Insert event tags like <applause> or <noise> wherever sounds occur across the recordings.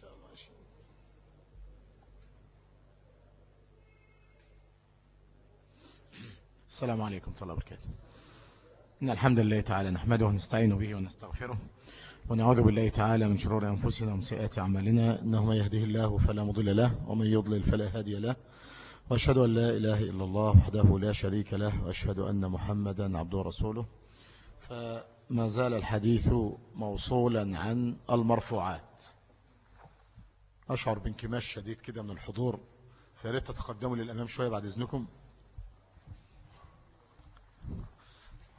شاء الله السلام عليكم ورحمة الله وبركاته إن الحمد لله تعالى نحمده ونستعين به ونستغفره ونعوذ بالله تعالى من شرور أنفسنا ومن سيئات أعمالنا. إنه من يهده الله فلا مضل له ومن يضلل فلا هادي له. وأشهد أن لا إله إلا الله وحده لا شريك له وأشهد أن محمدا عبده ورسوله. فما زال الحديث موصولا عن المرفوعات. أشعر بانكماش شديد كده من الحضور. فياريت تتقدموا للأمام شوية بعد إذنكم.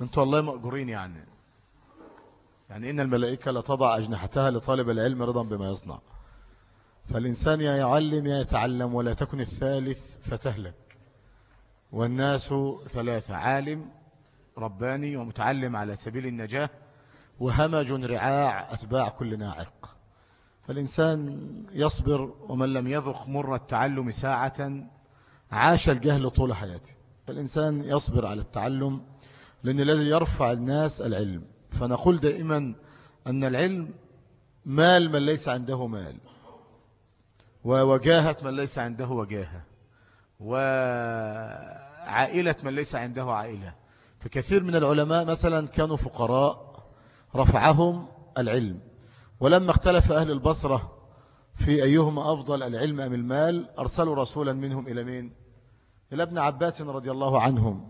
أنتوا والله مأجورين يعني. يعني إن الملائكة لتضع أجنحتها لطالب العلم رضا بما يصنع. فالإنسان يا يعلم يا يتعلم ولا تكن الثالث فتهلك. والناس ثلاثة عالم رباني ومتعلم على سبيل النجاة وهمج رعاع أتباع كل ناعق. فالإنسان يصبر ومن لم يذق مر التعلم ساعة عاش الجهل طول حياته. فالإنسان يصبر على التعلم لأن الذي يرفع الناس العلم. فنقول دائما أن العلم مال من ليس عنده مال ووجاهة من ليس عنده وجاهة وعائلة من ليس عنده عائلة. فكثير من العلماء مثلا كانوا فقراء رفعهم العلم. ولما اختلف أهل البصرة في أيهما أفضل العلم أم المال أرسلوا رسولا منهم إلى مين؟ إلى ابن عباس رضي الله عنهم.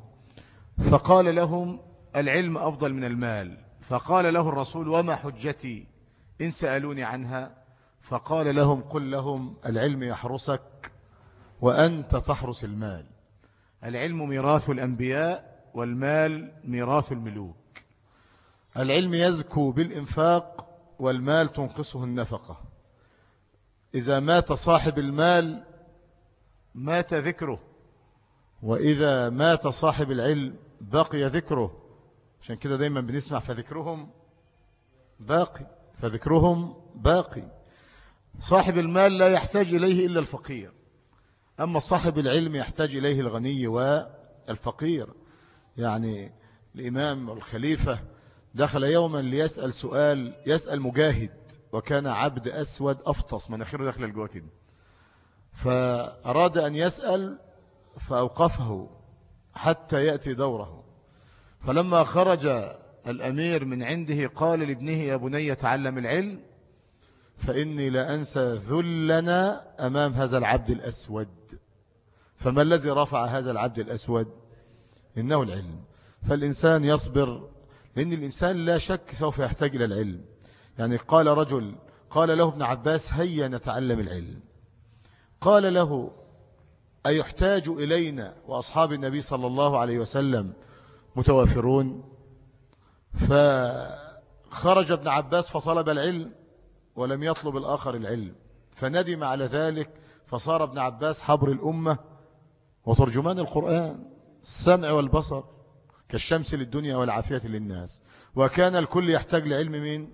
فقال لهم العلم أفضل من المال. فقال له الرسول وما حجتي؟ إن سألوني عنها. فقال لهم قل لهم العلم يحرسك وأنت تحرس المال. العلم ميراث الأنبياء والمال ميراث الملوك. العلم يزكو بالإنفاق والمال تنقصه النفقة. إذا مات صاحب المال مات ذكره. وإذا مات صاحب العلم بقي ذكره. عشان كده دايما بنسمع فذكرهم باقي. فذكرهم باقي. صاحب المال لا يحتاج إليه إلا الفقير. أما صاحب العلم يحتاج إليه الغني والفقير. يعني الإمام والخليفة دخل يوما ليسأل سؤال يسأل مجاهد وكان عبد أسود أفطس مناخيره داخل الجوا كده. فأراد أن يسأل فأوقفه حتى يأتي دوره. فلما خرج الأمير من عنده قال لابنه يا بني تعلم العلم فإني لا أنسى ذلنا أمام هذا العبد الأسود. فما الذي رفع هذا العبد الأسود؟ إنه العلم. فالإنسان يصبر لأن الإنسان لا شك سوف يحتاج إلى العلم. يعني قال رجل قال له ابن عباس هيا نتعلم العلم. قال له أيحتاج إلينا وأصحاب النبي صلى الله عليه وسلم متوافرون؟ فخرج ابن عباس فطلب العلم ولم يطلب الآخر العلم. فندم على ذلك فصار ابن عباس حبر الأمة وترجمان القرآن السمع والبصر. كالشمس للدنيا والعافية للناس. وكان الكل يحتاج لعلم مين؟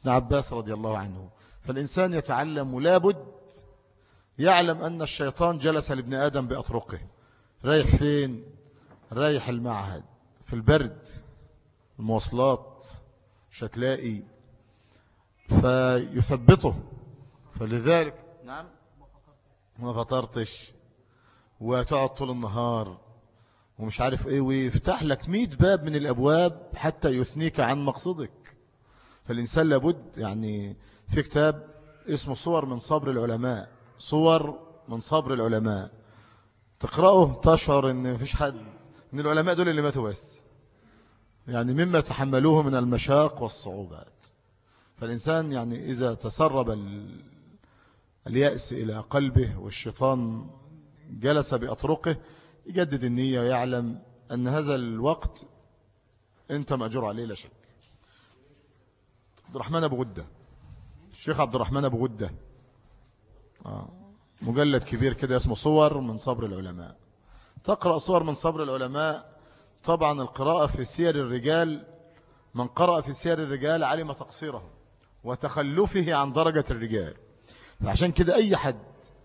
ابن عباس رضي الله عنه. فالإنسان يتعلم لابد يعلم أن الشيطان جلس لابن آدم بأطرقه. رايح فين؟ رايح المعهد في البرد المواصلات مش هتلاقي فيثبطه. فلذلك نعم. ما فطرتش. وتقعد طول النهار. ومش عارف إيه ويفتح لك مئة باب من الأبواب حتى يثنيك عن مقصدك. فالإنسان لابد يعني في كتاب اسمه صور من صبر العلماء. صور من صبر العلماء. تقرأه تشعر إن مفيش حد إن العلماء دول اللي ماتوا بس. يعني مما تحملوه من المشاق والصعوبات. فالإنسان يعني إذا تسرب اليأس إلى قلبه والشيطان جلس بأطرقه يجدد النية ويعلم أن هذا الوقت أنت مأجور عليه لا شك. عبد الرحمن أبو غدة. الشيخ عبد الرحمن أبو غدة. آه. مجلد كبير كده اسمه صور من صبر العلماء. تقرأ صور من صبر العلماء. طبعا القراءة في سير الرجال من قرأ في سير الرجال علم تقصيره وتخلفه عن درجة الرجال. فعشان كده أي حد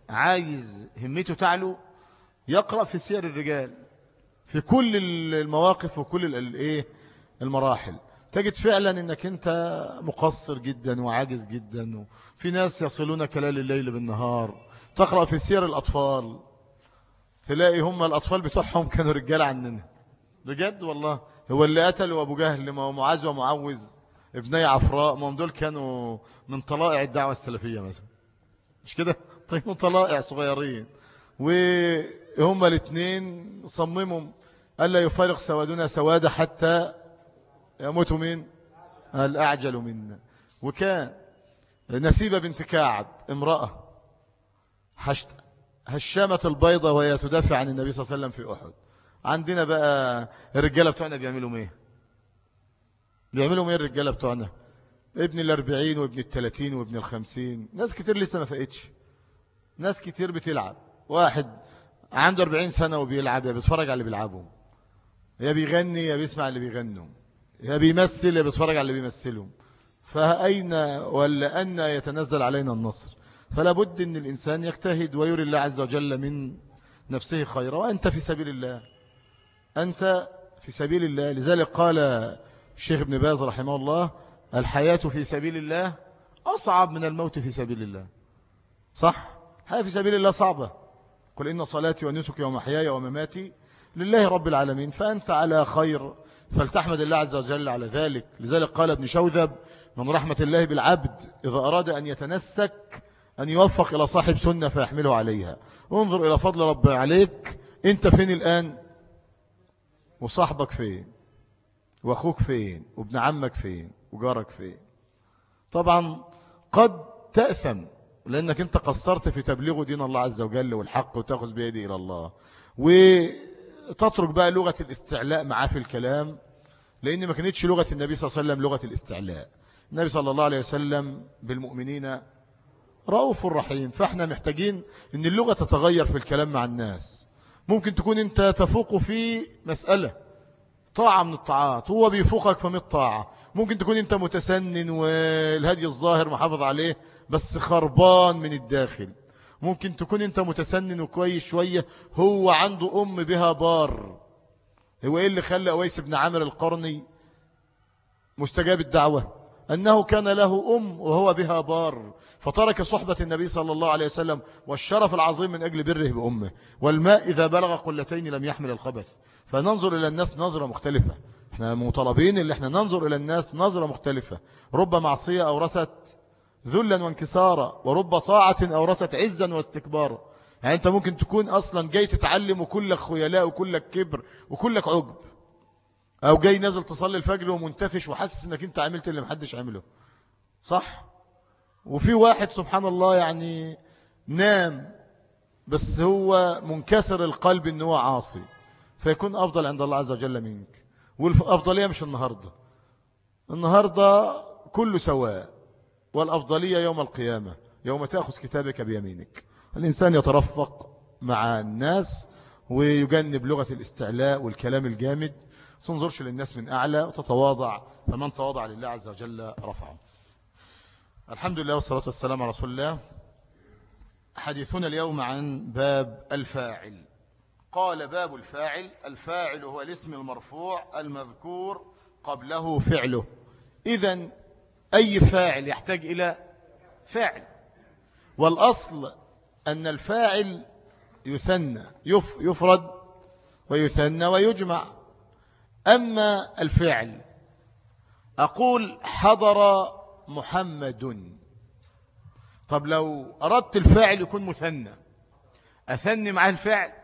عايز همته تعلو يقرأ في سير الرجال في كل المواقف وكل الايه المراحل. تجد فعلا إنك أنت مقصر جدا وعاجز جدا في ناس يصلون كلال الليل بالنهار. تقرأ في سير الأطفال تلاقي هم الأطفال بتوعهم <laughs> كانوا رجال عننا. بجد والله. هو اللي قتلوا أبو جهل ما هو معاذ ومعوذ ابني عفراء ما هم دول كانوا من طلائع الدعوة السلفية مثلا. مش كده؟ طيب طلائع صغيرين. وهم الاثنين صمموا ألا يفارق سوادنا سواد حتى يموت من الأعجل منا. وكان نسيبة بنت كعب امرأة هشامة البيضة وهي تدافع عن النبي صلى الله عليه وسلم في أحد. عندنا بقى الرجالة بتوعنا بيعملوا إيه بيعملوا إيه الرجالة بتوعنا؟ ابن الأربعين وابن التلاتين وابن الخمسين. ناس كتير لسه ما فقتش. ناس كتير بتلعب. واحد عنده 40 سنة وبيلعب يا بيتفرج على اللي بيلعبهم يا بيغني يا بيسمع اللي بيغنوا. يا بيمثل يا بيتفرج على اللي بيمثلهم فأين ولا أن يتنزل علينا النصر؟ فلا بد أن الإنسان يجتهد ويري الله عز وجل من نفسه خيرا. وأنت في سبيل الله. أنت في سبيل الله. لذلك قال الشيخ ابن باز رحمه الله الحياة في سبيل الله أصعب من الموت في سبيل الله. صح؟ الحياة في سبيل الله صعبة. قل إن صلاتي ونسكي ومحياي ومماتي لله رب العالمين فأنت على خير فلتحمد الله عز وجل على ذلك. لذلك قال ابن شوذب من رحمة الله بالعبد إذا أراد أن يتنسك أن يوفق إلى صاحب سنة فيحمله عليها. انظر إلى فضل رب عليك. أنت فين الآن؟ وصاحبك فين؟ وأخوك فين؟ وابن عمك فين؟ وجارك فين؟ طبعا قد تأثم. لأنك أنت قصرت في تبليغ دين الله عز وجل والحق وتأخذ بيدي إلى الله. وتترك بقى لغة الاستعلاء معاه في الكلام لأن ما كانتش لغة النبي صلى الله عليه وسلم لغة الاستعلاء. النبي صلى الله عليه وسلم بالمؤمنين رؤوف رحيم. فإحنا محتاجين إن اللغة تتغير في الكلام مع الناس. ممكن تكون أنت تفوق في مسألة. طاعة من الطاعات هو بيفوقك في الطاعة. ممكن تكون أنت متسنن والهدي الظاهر محافظ عليه بس خربان من الداخل. ممكن تكون أنت متسنن وكويس شوية هو عنده أم بها بار. هو إيه اللي خلى أويس بن عامر القرني مستجاب الدعوة؟ أنه كان له أم وهو بها بار. فترك صحبة النبي صلى الله عليه وسلم والشرف العظيم من أجل بره بأمه. والماء إذا بلغ قلتين لم يحمل الخبث. فننظر إلى الناس نظرة مختلفة. إحنا مطالبين اللي إحنا ننظر إلى الناس نظرة مختلفة. رب معصية أورثت ذلا وانكسارا ورب طاعة أورثت عزا واستكبارا. يعني أنت ممكن تكون أصلا جاي تتعلم وكلك خيلاء وكلك كبر وكلك عجب. أو جاي نازل تصلي الفجر ومنتفش وحاسس أنك أنت عملت اللي محدش عمله. صح؟ وفي واحد سبحان الله يعني نام بس هو منكسر القلب أنه هو عاصي. فيكون أفضل عند الله عز وجل منك. والأفضلية مش النهاردة. النهاردة كله سواء والأفضلية يوم القيامة يوم تأخذ كتابك بيمينك. الإنسان يترفق مع الناس ويجنب لغة الاستعلاء والكلام الجامد. تنظرش للناس من أعلى وتتواضع فمن تواضع لله عز وجل رفعه. الحمد لله والصلاة والسلام على رسول الله. حديثنا اليوم عن باب الفاعل. قال باب الفاعل الفاعل هو الاسم المرفوع المذكور قبله فعله. إذا أي فاعل يحتاج إلى فاعل والأصل أن الفاعل يثنى يفرد ويثنى ويجمع. أما الفعل أقول حضر محمد. طب لو أردت الفاعل يكون مثنى أثني مع الفعل؟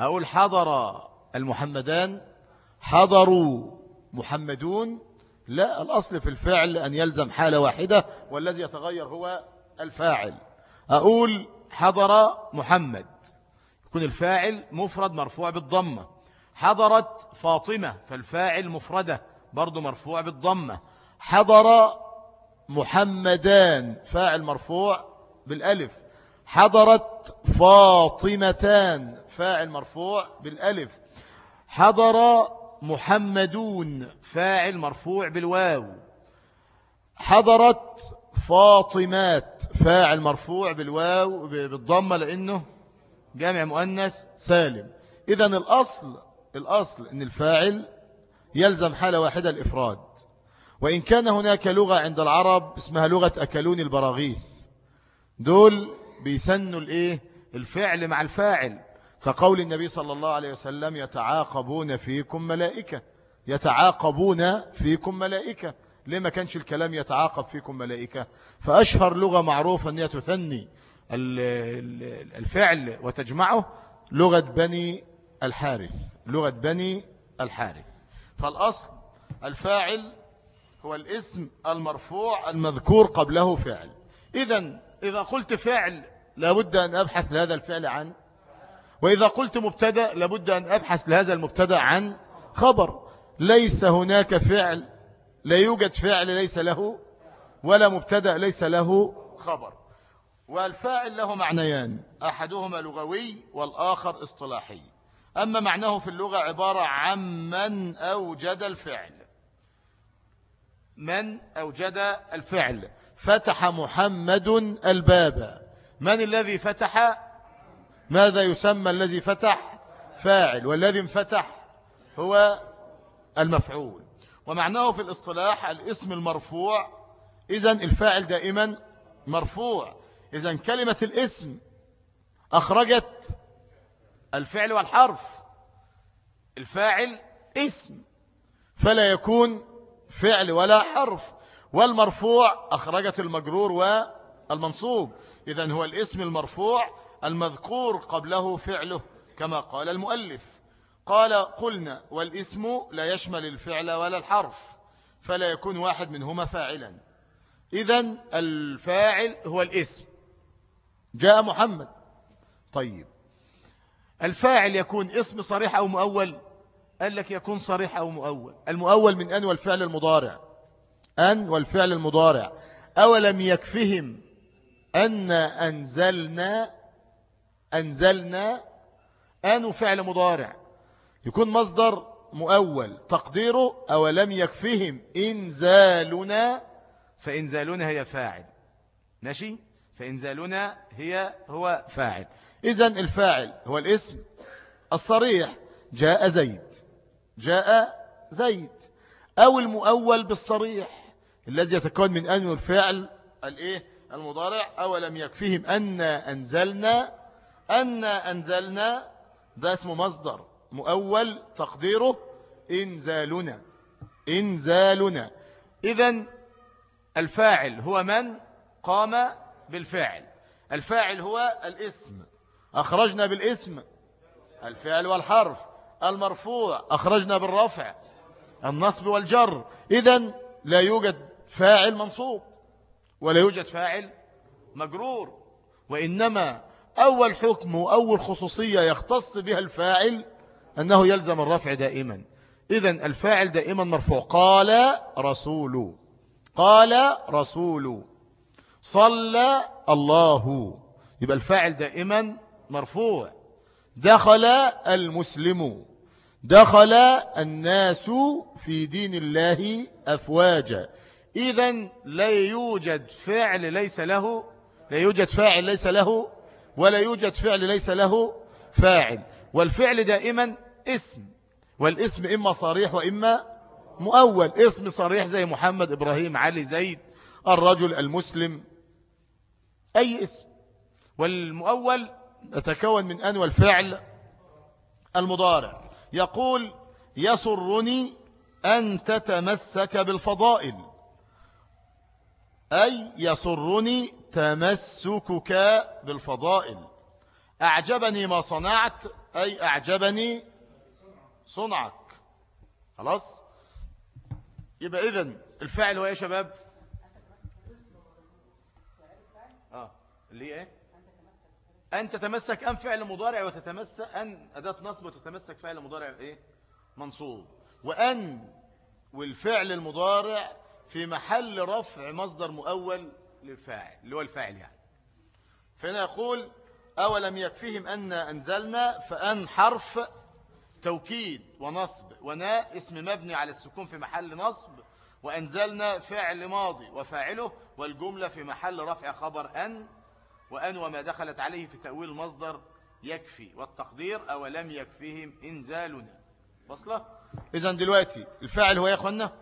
أقول حضر المحمدان حضروا محمدون لا الأصل في الفعل أن يلزم حالة واحدة والذي يتغير هو الفاعل. أقول حضر محمد. يكون الفاعل مفرد مرفوع بالضمة. حضرت فاطمة فالفاعل مفردة برضو مرفوع بالضمة. حضر محمدان فاعل مرفوع بالألف. حضرت فاطمتان فاعل مرفوع بالألف. حضر محمدون فاعل مرفوع بالواو. حضرت فاطمات فاعل مرفوع بالواو بالضمة لأنه جامع مؤنث سالم. إذن الأصل الأصل أن الفاعل يلزم حالة واحدة الإفراد. وإن كان هناك لغة عند العرب اسمها لغة أكلون البراغيث. دول بيسنوا الإيه؟ الفعل مع الفاعل. كقول النبي صلى الله عليه وسلم يتعاقبون فيكم ملائكة. يتعاقبون فيكم ملائكة. ليه ما كانش الكلام يتعاقب فيكم ملائكة؟ فأشهر لغة معروفة أن تثني الفعل وتجمعه لغة بني الحارث. لغة بني الحارث. فالأصل الفاعل هو الاسم المرفوع المذكور قبله فعل. إذا إذا قلت فعل لابد أن أبحث لهذا الفعل عن وإذا قلت مبتدأ لابد أن أبحث لهذا المبتدأ عن خبر. ليس هناك فعل لا يوجد فعل ليس له ولا مبتدأ ليس له خبر. والفاعل له معنيان أحدهما لغوي والآخر اصطلاحي. أما معناه في اللغة عبارة عن من أوجد الفعل. من أوجد الفعل. فتح محمد الباب. من الذي فتح؟ ماذا يسمى الذي فتح؟ فاعل والذي انفتح هو المفعول. ومعناه في الاصطلاح الاسم المرفوع إذا الفاعل دائما مرفوع. إذا كلمة الاسم أخرجت الفعل والحرف. الفاعل اسم فلا يكون فعل ولا حرف. والمرفوع أخرجت المجرور والمنصوب. إذا هو الاسم المرفوع المذكور قبله فعله كما قال المؤلف. قال قلنا والاسم لا يشمل الفعل ولا الحرف فلا يكون واحد منهما فاعلا. إذا الفاعل هو الاسم. جاء محمد. طيب. الفاعل يكون اسم صريح أو مؤول؟ قال لك يكون صريح أو مؤول. المؤول من أن والفعل المضارع. أن والفعل المضارع. أولم يكفهم أن أنزلنا أنزلنا أن فعل مضارع. يكون مصدر مؤول. تقديره أولم يكفهم إنزالنا فإنزالنا هي فاعل. ماشي؟ فإنزالنا هي هو فاعل. إذا الفاعل هو الاسم الصريح. جاء زيد. جاء زيد. أو المؤول بالصريح الذي يتكون من أن الفعل الإيه؟ المضارع. أولم يكفيهم أن أنزلنا أن أنزلنا ده اسمه مصدر مؤول تقديره إنزالنا. إنزالنا. إذا الفاعل هو من؟ قام بالفعل. الفاعل هو الاسم. أخرجنا بالاسم. الفعل والحرف. المرفوع. أخرجنا بالرفع. النصب والجر. إذن لا يوجد فاعل منصوب ولا يوجد فاعل مجرور وإنما أول حكم وأول خصوصية يختص بها الفاعل أنه يلزم الرفع دائما. إذن الفاعل دائما مرفوع. قال رسول. قال رسول. صلى الله. يبقى الفاعل دائما مرفوع. دخل المسلم. دخل الناس في دين الله أفواجا. إذا لا يوجد فعل ليس له لا يوجد فاعل ليس له ولا يوجد فعل ليس له فاعل. والفعل دائما اسم. والاسم إما صريح وإما مؤول. اسم صريح زي محمد إبراهيم علي زيد الرجل المسلم. أي اسم. والمؤول يتكون من أن والفعل المضارع. يقول يسرني أن تتمسك بالفضائل. أي يسرني تمسكك بالفضائل. أعجبني ما صنعت أي أعجبني صنعك. خلاص؟ يبقى إذن الفعل هو يا شباب؟ آه اللي إيه؟ أن تتمسك أن فعل مضارع وتتمسك أن أداة نصب وتتمسك فعل مضارع إيه؟ منصوب. وأن والفعل المضارع في محل رفع مصدر مؤول للفاعل اللي هو الفاعل يعني. فهنا يقول أولم يكفيهم أن أنزلنا فأن حرف توكيد ونصب وناء اسم مبني على السكون في محل نصب وأنزلنا فعل ماضي وفاعله والجملة في محل رفع خبر أن وأن وما دخلت عليه في تأويل المصدر يكفي. والتقدير أولم يكفيهم إنزالنا. وصلة إذن دلوقتي الفاعل هو يا أخوانا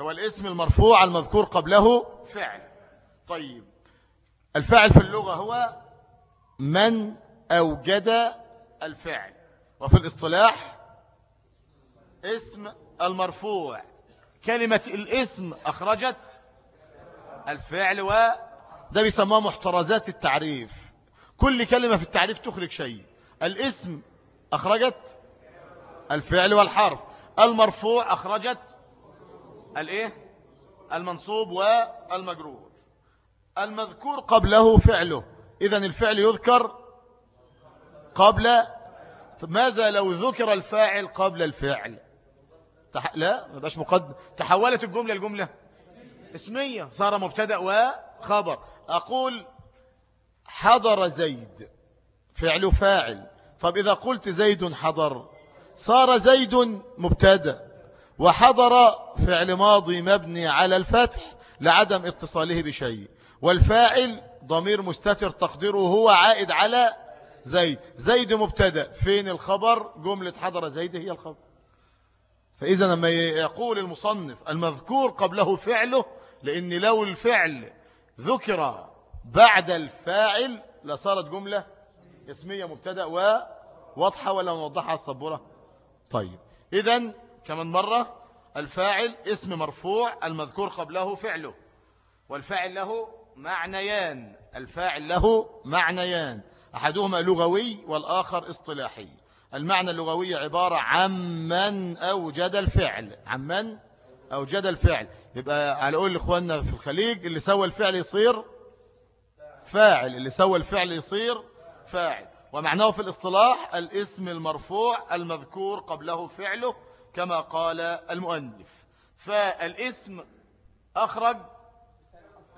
هو الاسم المرفوع المذكور قبله فعل. طيب الفاعل في اللغة هو من أوجد الفعل. وفي الاصطلاح اسم المرفوع. كلمة الاسم أخرجت الفعل و ده بيسموها محترزات التعريف. كل كلمة في التعريف تخرج شيء. الاسم أخرجت الفعل والحرف. المرفوع أخرجت الايه؟ المنصوب والمجرور. المذكور قبله فعله. إذا الفعل يذكر قبل. ماذا لو ذكر الفاعل قبل الفعل؟ تح... لا ما بقاش مقدم تحولت الجملة الجملة اسمية. صار مبتدأ وخبر. أقول حضر زيد. فعل فاعل. طب إذا قلت زيد حضر. صار زيد مبتدأ. وحضر فعل ماضي مبني على الفتح لعدم اتصاله بشيء. والفاعل ضمير مستتر تقديره هو عائد على زيد. زيد مبتدأ. فين الخبر؟ جملة حضر زيد هي الخبر. فإذا لما يقول المصنف المذكور قبله فعله لأن لو الفعل ذكر بعد الفاعل لصارت جملة اسمية مبتدأ وواضحة ولا نوضحها الصبورة؟ طيب. إذا كمان مرة الفاعل اسم مرفوع المذكور قبله فعله. والفاعل له معنيان. الفاعل له معنيان. أحدهما لغوي والآخر اصطلاحي. المعنى اللغوي عبارة عمن أوجد الفعل. عمن أوجد الفعل. يبقى على قول إخواننا في الخليج اللي سوى الفعل يصير فاعل. اللي سوى الفعل يصير فاعل. ومعناه في الاصطلاح الاسم المرفوع المذكور قبله فعله كما قال المؤلف. فالاسم أخرج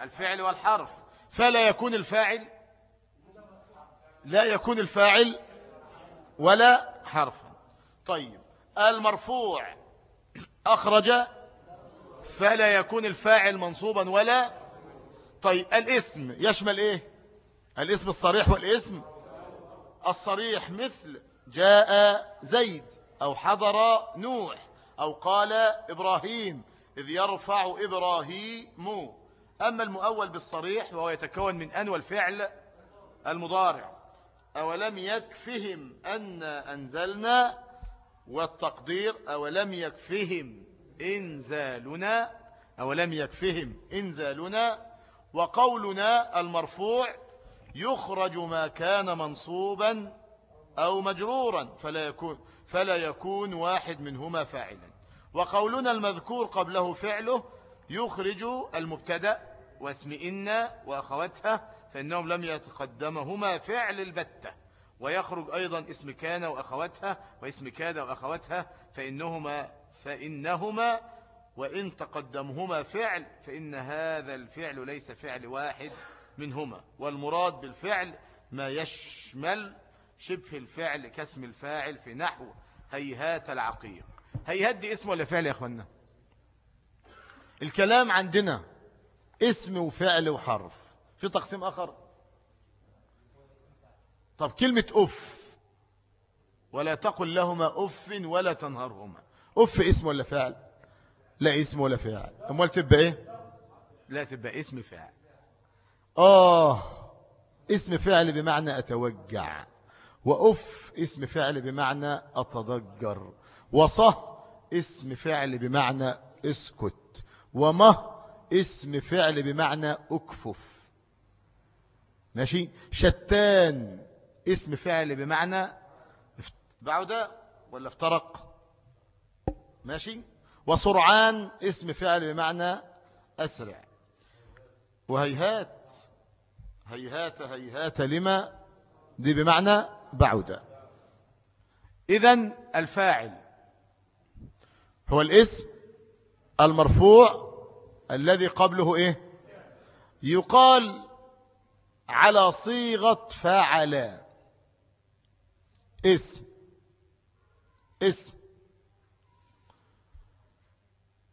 الفعل والحرف. فلا يكون الفاعل لا يكون الفاعل ولا حرفا. طيب المرفوع أخرج فلا يكون الفاعل منصوبا ولا. طيب الاسم يشمل إيه؟ الاسم الصريح والاسم الصريح مثل جاء زيد. أو حضر نوح أو قال إبراهيم إذ يرفع إبراهيم. أما المؤول بالصريح وهو يتكون من أن والفعل المضارع. أولم يكفهم أن أنزلنا والتقدير؟ أولم يكفهم إنزالنا؟ أولم يكفهم إنزالنا؟ وقولنا المرفوع يخرج ما كان منصوبا أو مجرورا فلا يكون, فلا يكون واحد منهما فاعلا. وقولنا المذكور قبله فعله يخرج المبتدأ واسم إن وأخواتها فإنهم لم يتقدمهما فعل البتة. ويخرج أيضا اسم كان وأخواتها واسم كاد وأخواتها فإنهما, فإنهما وإن تقدمهما فعل فإن هذا الفعل ليس فعل واحد منهما. والمراد بالفعل ما يشمل شبه الفعل كاسم الفاعل في نحو هيهات العقيق. هيهات دي اسم ولا فعل يا أخوانا؟ الكلام عندنا اسم وفعل وحرف. في تقسيم آخر؟ طب كلمة أف. ولا تقل لهما أف ولا تنهرهما. أف اسم ولا فعل؟ لا اسم ولا فعل. أمال تبقى إيه؟ لا تبقى اسم فعل آه اسم فعل بمعنى أتوجع. وأف اسم فعل بمعنى أتضجر وصه اسم فعل بمعنى اسكت. ومه اسم فعل بمعنى أكفف. ماشي؟ شتان اسم فعل بمعنى بعد ولا افترق؟ ماشي؟ وسرعان اسم فعل بمعنى أسرع. وهيهات. هيهات هيهات لما؟ دي بمعنى بعد. إذن الفاعل هو الاسم المرفوع الذي قبله إيه؟ يقال على صيغة فاعل. اسم. اسم.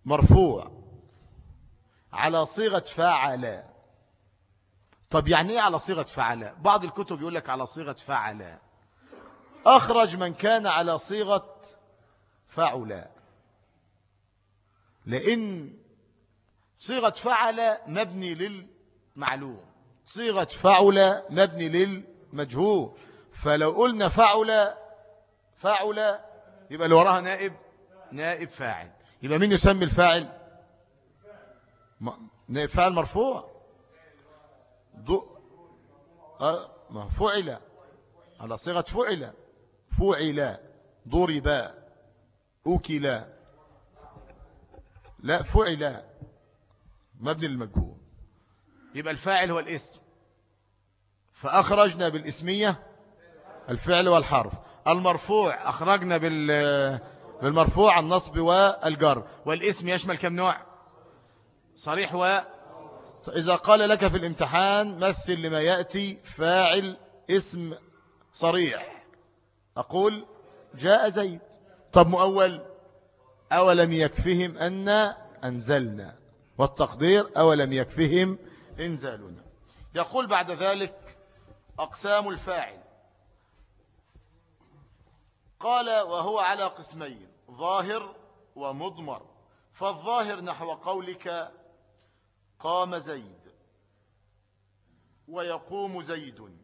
مرفوع. على صيغة فاعل. طب يعني إيه على صيغة فعل بعض الكتب يقول لك على صيغة فعل أخرج من كان على صيغة فعل. لأن صيغة فعل مبني للمعلوم. صيغة فعل مبني للمجهول. فلو قلنا فعل فعل يبقى اللي وراها نائب نائب فاعل. يبقى مين يسمي الفاعل؟ نائب فاعل مرفوع. ضوء أه ما فعل. على صيغة فعل. فعل ضرب أكل. لا فعل مبني للمجهول. يبقى الفاعل هو الاسم. فأخرجنا بالاسمية الفعل والحرف. المرفوع أخرجنا بالمرفوع النصب والجر. والاسم يشمل كم نوع؟ صريح و. إذا قال لك في الامتحان مثل لما يأتي فاعل اسم صريح. أقول جاء زيد. طب مؤول أولم يكفهم أن أنزلنا؟ والتقدير أولم يكفهم إنزالنا. يقول بعد ذلك أقسام الفاعل. قال وهو على قسمين ظاهر ومضمر. فالظاهر نحو قولك قام زيد ويقوم زيد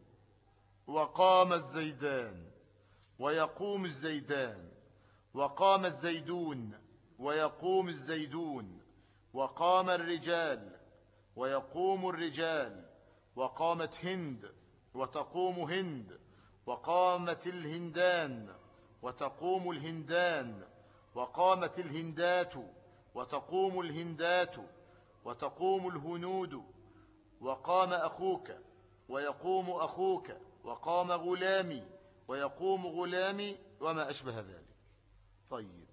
وقام الزيدان. ويقوم الزيدان وقام الزيدون ويقوم الزيدون وقام الرجال ويقوم الرجال وقامت هند وتقوم هند وقامت الهندان وتقوم الهندان وقامت الهندات وتقوم الهندات وتقوم الهنود وقام أخوك ويقوم أخوك وقام غلامي ويقوم غلامي وما أشبه ذلك. طيب.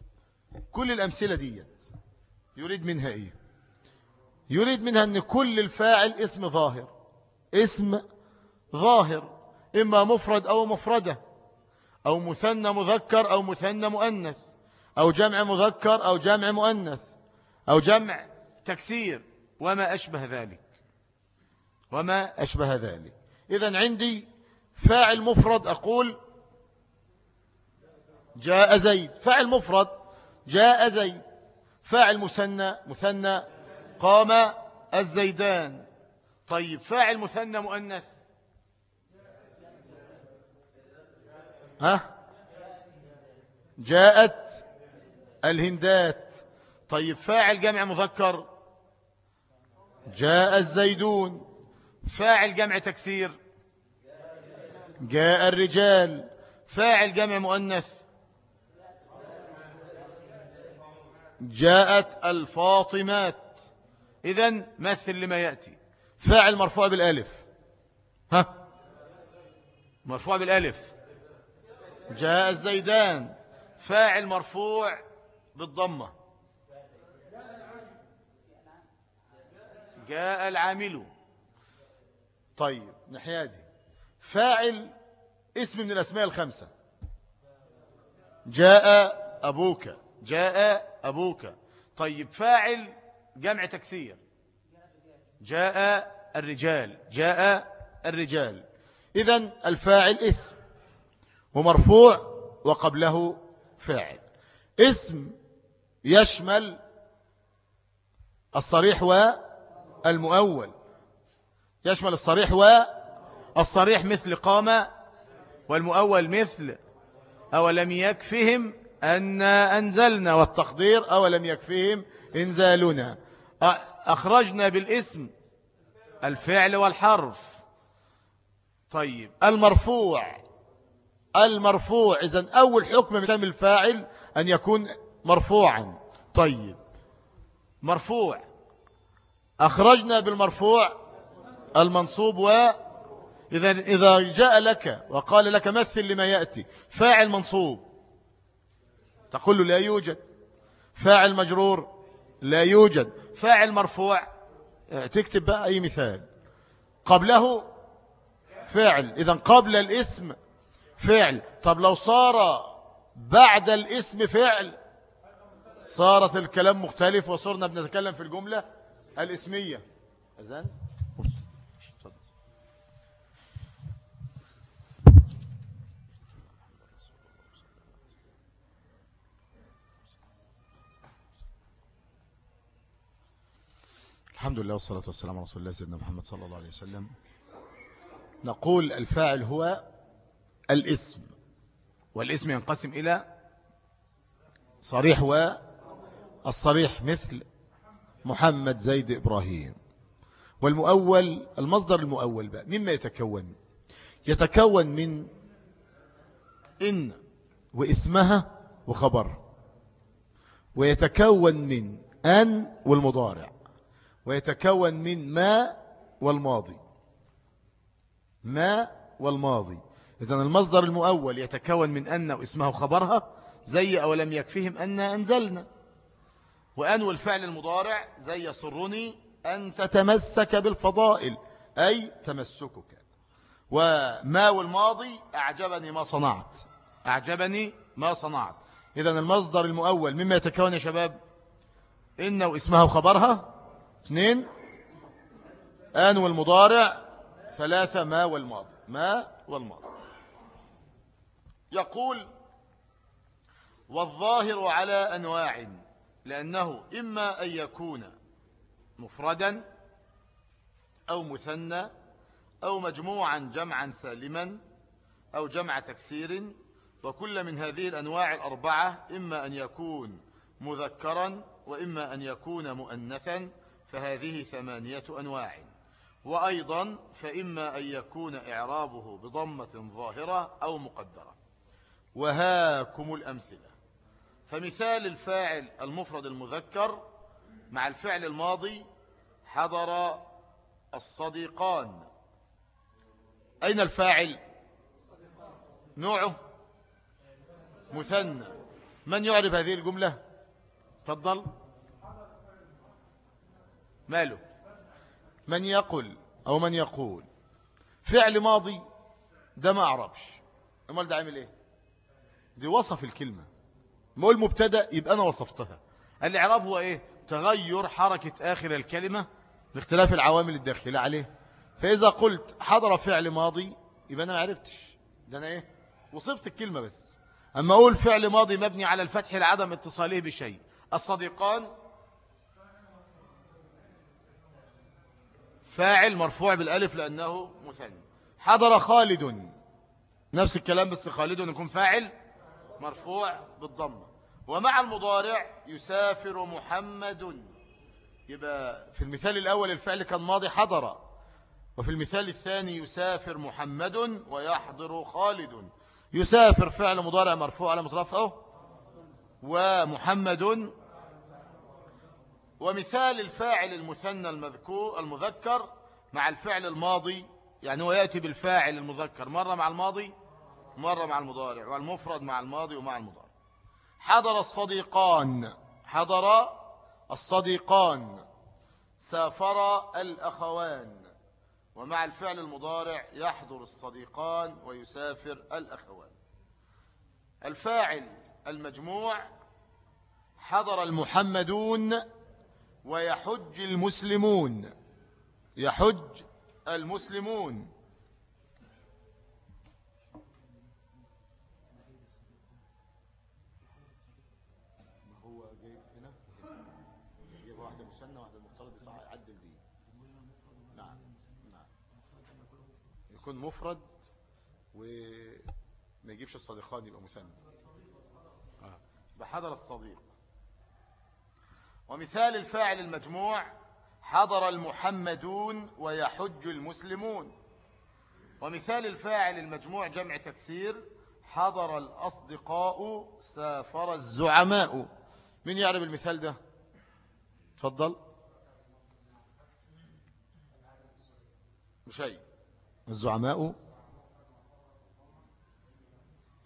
كل الأمثلة ديت يريد منها إيه؟ يريد منها أن كل الفاعل اسم ظاهر. اسم ظاهر إما مفرد أو مفردة أو مثنى مذكر أو مثنى مؤنث أو جمع مذكر أو جمع مؤنث أو جمع تكسير وما أشبه ذلك. وما أشبه ذلك. إذا عندي فاعل مفرد أقول جاء زيد. فاعل مفرد. جاء زيد. فاعل مثنى. مثنى قام الزيدان. طيب فاعل مثنى مؤنث. ها؟ جاءت الهندات. طيب فاعل جمع مذكر. جاء الزيدون. فاعل جمع تكسير. جاء الرجال. فاعل جمع مؤنث. جاءت الفاطمات. إذا مثل لما يأتي؟ فاعل مرفوع بالألف. ها؟ مرفوع بالألف. جاء الزيدان. فاعل مرفوع بالضمة. جاء العامل. طيب نحيادي فاعل اسم من الأسماء الخمسة. جاء أبوك. جاء أبوك. طيب فاعل جمع تكسير. جاء الرجال. جاء الرجال. إذن الفاعل اسم ومرفوع وقبله فاعل. اسم يشمل الصريح والمؤول يشمل الصريح والصريح مثل قام والمؤول مثل أولم يكفهم أن أنزلنا والتقدير أولم يكفهم إنزالنا. أخرجنا بالاسم الفعل والحرف. طيب المرفوع. المرفوع إذن أول حكم من الفاعل أن يكون مرفوعا. طيب مرفوع. أخرجنا بالمرفوع المنصوب و إذا إذا جاء لك وقال لك مثل لما يأتي. فاعل منصوب. تقول له لا يوجد. فاعل مجرور لا يوجد. فاعل مرفوع. تكتب بقى أي مثال. قبله فعل إذا قبل الاسم فعل طب لو صار بعد الاسم فعل صارت الكلام مختلف وصرنا بنتكلم في الجملة الاسمية. أذن الحمد لله والصلاة والسلام على رسول الله سيدنا محمد صلى الله عليه وسلم. نقول الفاعل هو الاسم والاسم ينقسم إلى صريح والصريح مثل محمد زيد إبراهيم. والمؤول المصدر المؤول بقى مما يتكون؟ يتكون من إن واسمها وخبر ويتكون من أن والمضارع. ويتكون من ما والماضي. ما والماضي. إذن المصدر المؤول يتكون من أن واسمها وخبرها زي أو لم يكفهم أن أنزلنا. وأن والفعل المضارع زي يسرني أن تتمسك بالفضائل أي تمسكك. وما والماضي أعجبني ما صنعت. أعجبني ما صنعت. إذا المصدر المؤول مما يتكون يا شباب إن واسمها وخبرها اثنين آن والمضارع ثلاثة ما والماضي. ما والماضي. يقول والظاهر على أنواع لأنه إما أن يكون مفردا أو مثنى أو مجموعا جمعا سالما أو جمع تكسير وكل من هذه الأنواع الأربعة إما أن يكون مذكرا وإما أن يكون مؤنثا فهذه ثمانية أنواع. وأيضا فإما أن يكون إعرابه بضمة ظاهرة أو مقدرة. وهاكم الأمثلة. فمثال الفاعل المفرد المذكر مع الفعل الماضي حضر الصديقان. أين الفاعل؟ نوعه؟ مثنى. من يعرف هذه الجملة؟ تفضل. ماله؟ من يقول أو من يقول. فعل ماضي ده ما أعرفش أمال ده عامل إيه؟ دي وصف الكلمة. ما هو المبتدأ؟ يبقى أنا وصفتها. الإعراب هو إيه؟ تغير حركة آخر الكلمة باختلاف العوامل الداخلة عليه. فإذا قلت حضر فعل ماضي يبقى أنا ما عرفتش. ده أنا إيه؟ وصفت الكلمة بس. أما أقول فعل ماضي مبني على الفتح لعدم اتصاله بشيء. الصديقان فاعل مرفوع بالألف لأنه مثنى حضر خالد. نفس الكلام بس خالد يكون فاعل مرفوع بالضمة. ومع المضارع يسافر محمد. يبقى في المثال الأول الفعل كان ماضي حضر. وفي المثال الثاني يسافر محمد ويحضر خالد. يسافر فعل مضارع مرفوع على مترفعه. ومحمد ومثال الفاعل المثنى المذكور المذكر مع الفعل الماضي. يعني هو يأتي بالفاعل المذكر. مرة مع الماضي مرة مع المضارع. والمفرد مع الماضي ومع المضارع. حضر الصديقان. حضر الصديقان. سافر الأخوان. ومع الفعل المضارع يحضر الصديقان ويسافر الأخوان. الفاعل المجموع حضر المحمدون ويحج المسلمون. يحج المسلمون. يكون مفرد وما يجيبش الصديقان يبقى مثنى آه. بحضر الصديق. ومثال الفاعل المجموع حضر المحمدون ويحج المسلمون. ومثال الفاعل المجموع جمع تكسير حضر الأصدقاء سافر الزعماء. من يعرف المثال ده؟ تفضل. شيء الزعماء.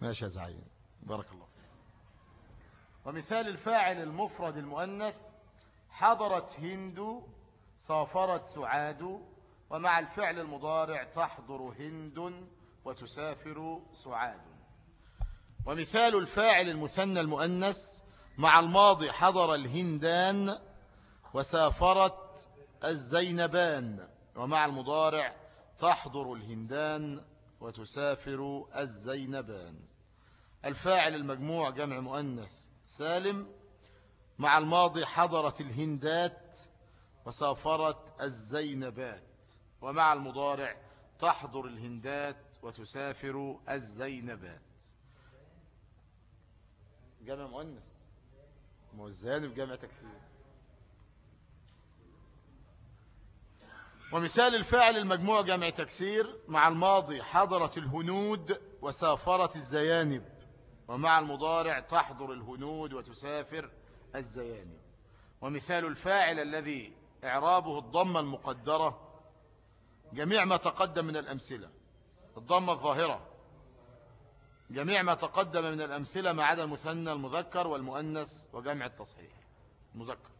ماشي يا زعيم. بارك الله فيك. ومثال الفاعل المفرد المؤنث حضرت هند سافرت سعاد ومع الفعل المضارع تحضر هند وتسافر سعاد. ومثال الفاعل المثنى المؤنث مع الماضي حضر الهندان وسافرت الزينبان ومع المضارع تحضر الهندان وتسافر الزينبان. الفاعل المجموع جمع مؤنث سالم مع الماضي حضرت الهندات وسافرت الزينبات ومع المضارع تحضر الهندات وتسافر الزينبات. جامع مؤنس موزان في جامع تكسير ومثال الفاعل المجموع جمع تكسير مع الماضي حضرت الهنود وسافرت الزيانب ومع المضارع تحضر الهنود وتسافر الزيانب ومثال الفاعل الذي إعرابه الضمة المقدرة جميع ما تقدم من الأمثلة الضمة الظاهرة. جميع ما تقدم من الأمثلة ما عدا المثنى المذكر والمؤنث وجمع التصحيح. مذكر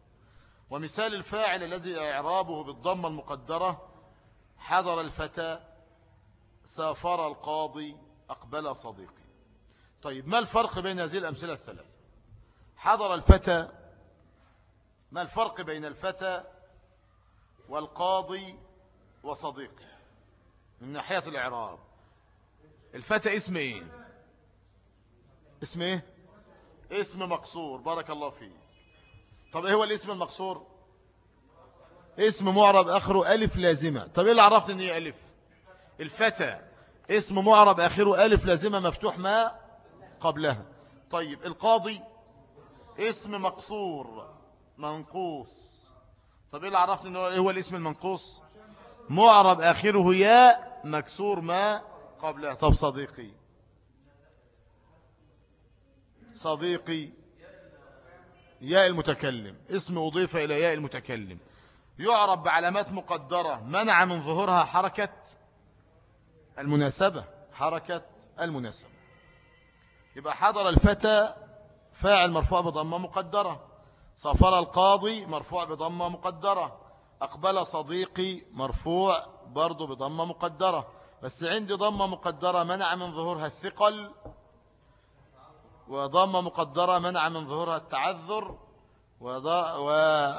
ومثال الفاعل الذي إعرابه بالضمة المقدرة حضر الفتى سافر القاضي أقبل صديقي. طيب ما الفرق بين هذه الأمثلة الثلاثة؟ حضر الفتى. ما الفرق بين الفتى والقاضي وصديقه من ناحية الإعراب. الفتى اسم إيه؟ اسم إيه؟ اسم مقصور بارك الله فيه طب إيه هو الاسم المقصور؟ اسم معرب آخره ألف لازمة. طب إيه اللي عرفني إن هي ألف؟ الفتى. اسم معرب آخره ألف لازمة مفتوح ما قبلها. طيب القاضي اسم مقصور منقوص. طب إيه اللي عرفني إن هو إيه هو الاسم المنقوص؟ معرب آخره ياء مكسور ما قبلها طب صديقي. صديقي ياء المتكلم. اسم أضيف إلى ياء المتكلم. يعرب بعلامات مقدرة. منع من ظهورها حركة المناسبة. حركة المناسبة. يبقى حضر الفتى فاعل مرفوع بضمة مقدرة. سافر القاضي مرفوع بضمة مقدرة. أقبل صديقي مرفوع برضو بضمة مقدرة. بس عندي ضمة مقدرة منع من ظهورها الثقل وضمة مقدرة منع من ظهورها التعذر وضمة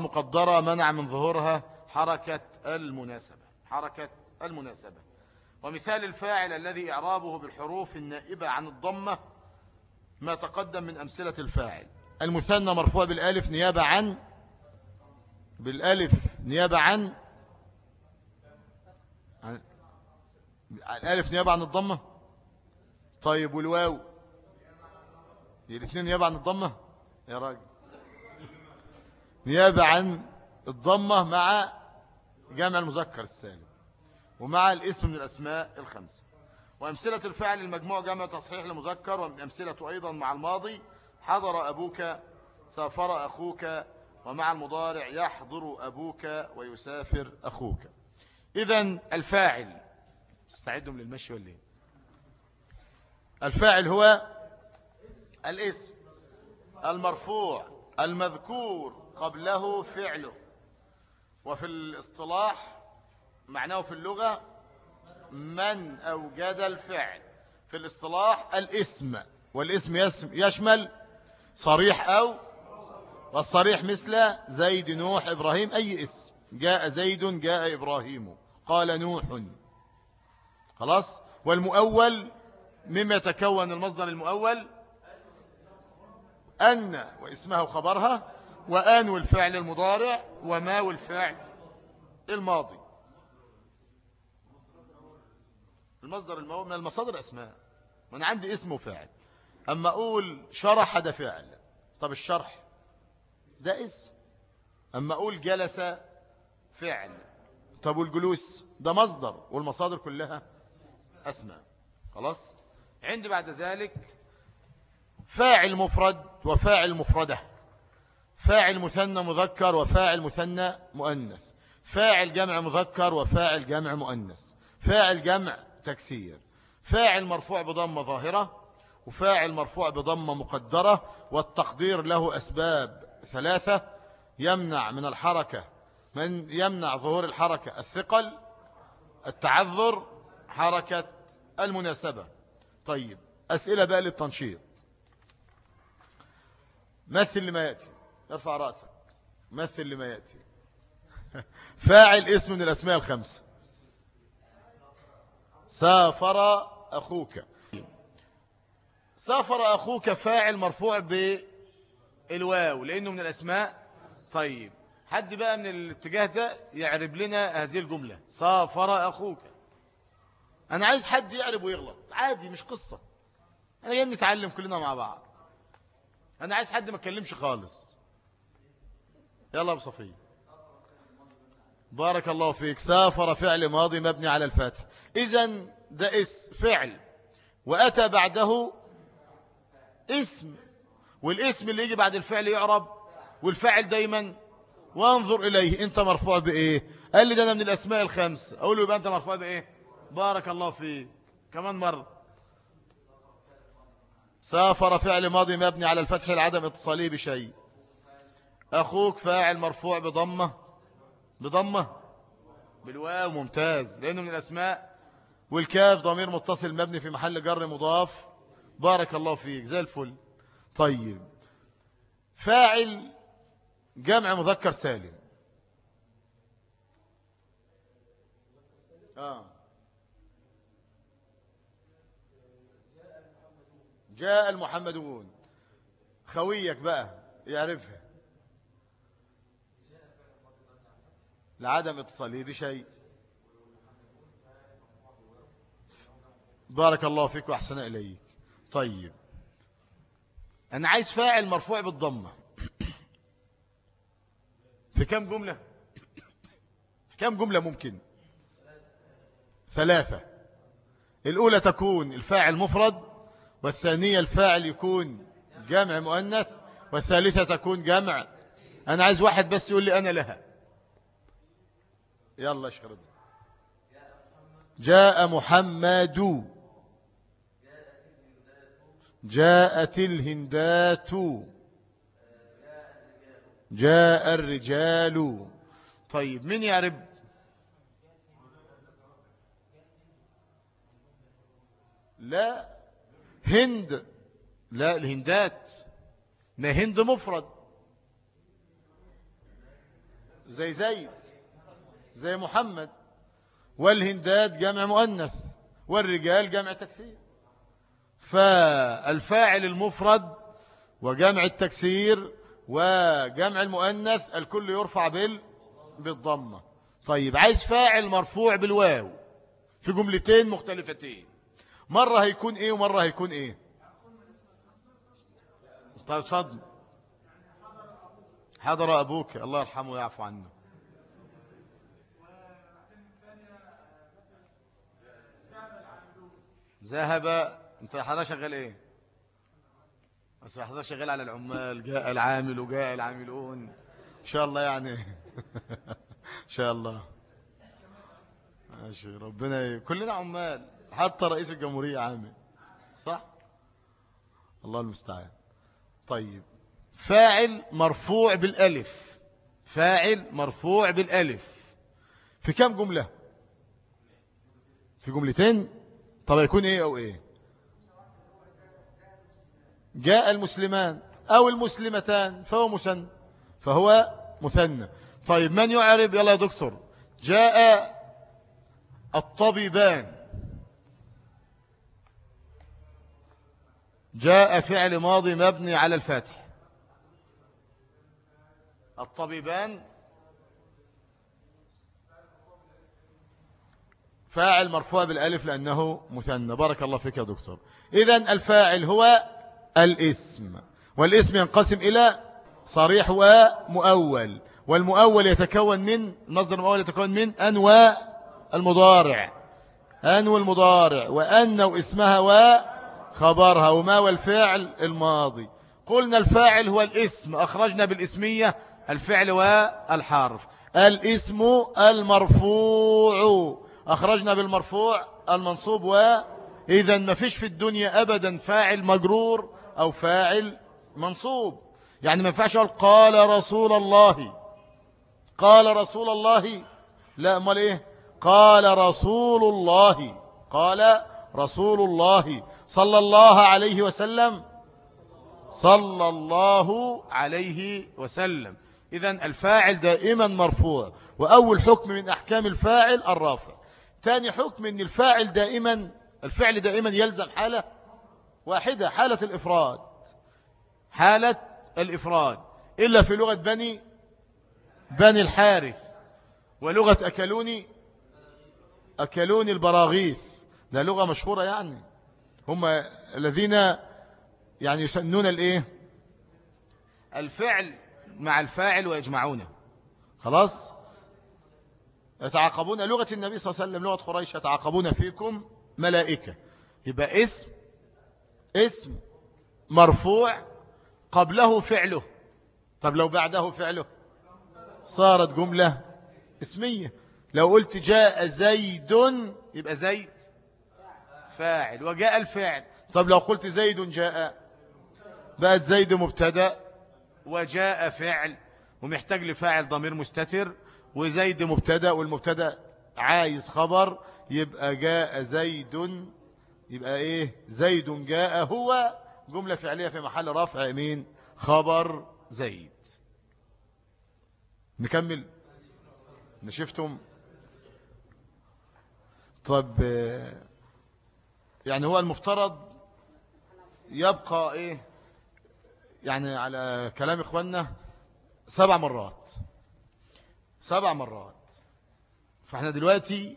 مقدرة منع من ظهورها حركة المناسبة حركة المناسبة. ومثال الفاعل الذي إعرابه بالحروف النائبة عن الضمة ما تقدم من أمثلة الفاعل. المثنى مرفوع بالألف نيابة عن بالألف نيابة عن الألف نيابة عن الضمة. طيب والواو؟ الاثنين نيابة عن الضمة؟ يا راجل. نيابة عن الضمة مع جامع المذكر السالم ومع الاسم من الأسماء الخمسة. وأمثلة الفعل المجموع جامع تصحيح المذكر ومن أمثلة أيضا مع الماضي. حضر أبوك سافر أخوك ومع المضارع يحضر أبوك ويسافر أخوك. إذا الفاعل. استعدهم للمشي ولا الفاعل هو الاسم المرفوع المذكور قبله فعله. وفي الاصطلاح معناه في اللغة من أوجد الفعل في الاصطلاح الاسم والاسم يشمل صريح أو والصريح مثل زيد نوح إبراهيم أي اسم. جاء زيد جاء إبراهيم. قال نوح. خلاص؟ والمؤول مما يتكون المصدر المؤول أن واسمها وخبرها وآن والفعل المضارع وما والفعل الماضي. المصدر المؤول من المصادر أسماء. من عندي اسم وفاعل أما أقول شرح ده فعل طب الشرح؟ ده اسم. أما أقول جلس فعل طب والجلوس؟ ده مصدر. والمصادر كلها أسماء. خلاص؟ عندي بعد ذلك فاعل مفرد وفاعل مفردة. فاعل مثنى مذكر وفاعل مثنى مؤنث. فاعل جمع مذكر وفاعل جمع مؤنث. فاعل جمع تكسير. فاعل مرفوع بضمة ظاهرة وفاعل مرفوع بضمة مقدرة والتقدير له أسباب ثلاثة يمنع من الحركة. من يمنع ظهور الحركة؟ الثقل التعذر حركة المناسبة. طيب أسئلة بقى للتنشيط. مثل لما يأتي. ارفع رأسك. مثل لما يأتي. <laughs> فاعل اسم من الأسماء الخمسة. سافر أخوك. سافر أخوك فاعل مرفوع بالواو لأنه من الأسماء. طيب حد بقى من الاتجاه ده يعرب لنا هذه الجملة. سافر أخوك. أنا عايز حد يعرب ويغلط. عادي مش قصة. أنا جاي نتعلم كلنا مع بعض. أنا عايز حد ما اتكلمش خالص. يلا أبو صفي. بارك الله فيك. سافر فعل ماضي مبني على الفتح. إذا ده اس فعل. وأتى بعده اسم. والاسم اللي يجي بعد الفعل يعرب. والفاعل دايما. وانظر إليه. أنت مرفوع بإيه؟ قال لي ده أنا من الأسماء الخمس. أقول له يبقى أنت مرفوع بإيه؟ بارك الله فيك. كمان مرة. سافر فعل ماضي مبني على الفتح العدم اتصالي بشيء. أخوك فاعل مرفوع بضمة. بضمة. بالواو ممتاز لأنه من الأسماء. والكاف ضمير متصل مبني في محل جر مضاف. بارك الله فيك زي الفل. طيب. فاعل جمع مذكر سالم. آه. جاء المحمدون. خويك بقى يعرفها. لعدم اتصاله بشيء. بارك الله فيك وأحسن إليك. طيب. أنا عايز فاعل مرفوع بالضمة. في كم جملة؟ في كم جملة ممكن؟ ثلاثة. الأولى تكون الفاعل مفرد والثانية الفاعل يكون جمع مؤنث والثالثة تكون جمع. أنا عايز واحد بس يقول لي أنا لها. يلا اشهر جاء محمد. جاءت الهندات. جاء الرجال. طيب من يعرب لا هند. لا الهندات. ما هند مفرد. زي زيد زي محمد والهندات جمع مؤنث والرجال جمع تكسير. فالفاعل المفرد وجمع التكسير وجمع المؤنث الكل يرفع بال بالضمة. طيب عايز فاعل مرفوع بالواو في جملتين مختلفتين. مرة هيكون إيه ومرة هيكون إيه؟ طيب اتفضل. حضر أبوك. الله يرحمه ويعفو عنه. ذهب انت حضر شغال إيه؟ بس حضر شغال على العمال جاء العامل وجاء العاملون. إن شاء الله يعني. <laughs> إن شاء الله. ماشي ربنا ي... كلنا عمال. حتى رئيس الجمهورية عامل. صح؟ الله المستعان. طيب. فاعل مرفوع بالألف. فاعل مرفوع بالألف. في كم جملة؟ في جملتين؟ طب يكون إيه أو إيه؟ جاء المسلمان أو المسلمتان فهو مثنى فهو مثنى. طيب من يعرب؟ يلا يا دكتور. جاء الطبيبان. جاء فعل ماضي مبني على الفاتح. الطبيبان فاعل مرفوع بالألف لأنه مثنى. بارك الله فيك يا دكتور. إذا الفاعل هو الاسم. والاسم ينقسم إلى صريح ومؤول. والمؤول يتكون من مصدر المؤول يتكون من أن والمضارع أن والمضارع. وأن واسمها وخبرها وما والفعل الماضي؟ قلنا الفاعل هو الاسم. أخرجنا بالاسمية الفعل والحرف. الاسم المرفوع. أخرجنا بالمرفوع المنصوب وإذا ما فيش في الدنيا أبدا فاعل مجرور أو فاعل منصوب. يعني ما ينفعش أقول قال رسول الله. قال رسول الله. لا أمال إيه؟ قال رسول الله. قال رسول الله. صلى الله عليه وسلم. صلى الله عليه وسلم. إذا الفاعل دائما مرفوع. وأول حكم من أحكام الفاعل الرافع. ثاني حكم أن الفاعل دائما الفعل دائما يلزم حالة واحدة حالة الإفراد. حالة الإفراد. إلا في لغة بني بني الحارث. ولغة أكلوني أكلوني البراغيث. ده لغة مشهورة يعني. هم الذين يعني يسنون الإيه؟ الفعل مع الفاعل ويجمعونه. خلاص؟ يتعاقبون. لغة النبي صلى الله عليه وسلم لغة قريش يتعاقبون فيكم ملائكة. يبقى اسم اسم مرفوع قبله فعله. طب لو بعده فعله؟ صارت جملة اسمية. لو قلت جاء زيد يبقى زيد فاعل وجاء الفعل. طب لو قلت زيد جاء بقت زيد مبتدأ وجاء فعل ومحتاج لفاعل ضمير مستتر وزيد مبتدأ والمبتدأ عايز خبر يبقى جاء زيد يبقى إيه؟ زيد جاء هو. جملة فعلية في محل رفع مين؟ خبر زيد. نكمل. نشفتم طب يعني هو المفترض يبقى إيه؟ يعني على كلام إخواننا سبع مرات. سبع مرات. فاحنا دلوقتي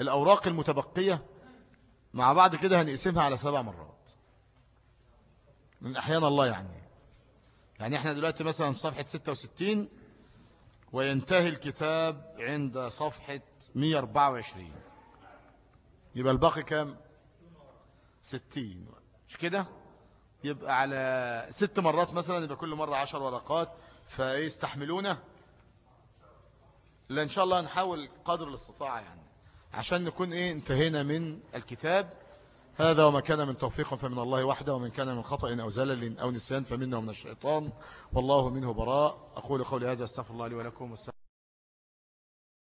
الأوراق المتبقية مع بعض كده هنقسمها على سبع مرات. من أحيان الله يعني. يعني إحنا دلوقتي مثلا في صفحة 66 وينتهي الكتاب عند صفحة 124 يبقى الباقي كام؟ 60 مش كده؟ يبقى على ست مرات مثلا يبقى كل مرة عشر ورقات. فيستحملونه؟ لأن شاء الله نحاول قدر الاستطاعة يعني. عشان نكون إيه انتهينا من الكتاب. هذا وما كان من توفيق فمن الله وحده ومن كان من خطأ أو زلل أو نسيان فمنه من الشيطان. والله منه براء. أقول قولي هذا أستغفر الله لي ولكم. والسلام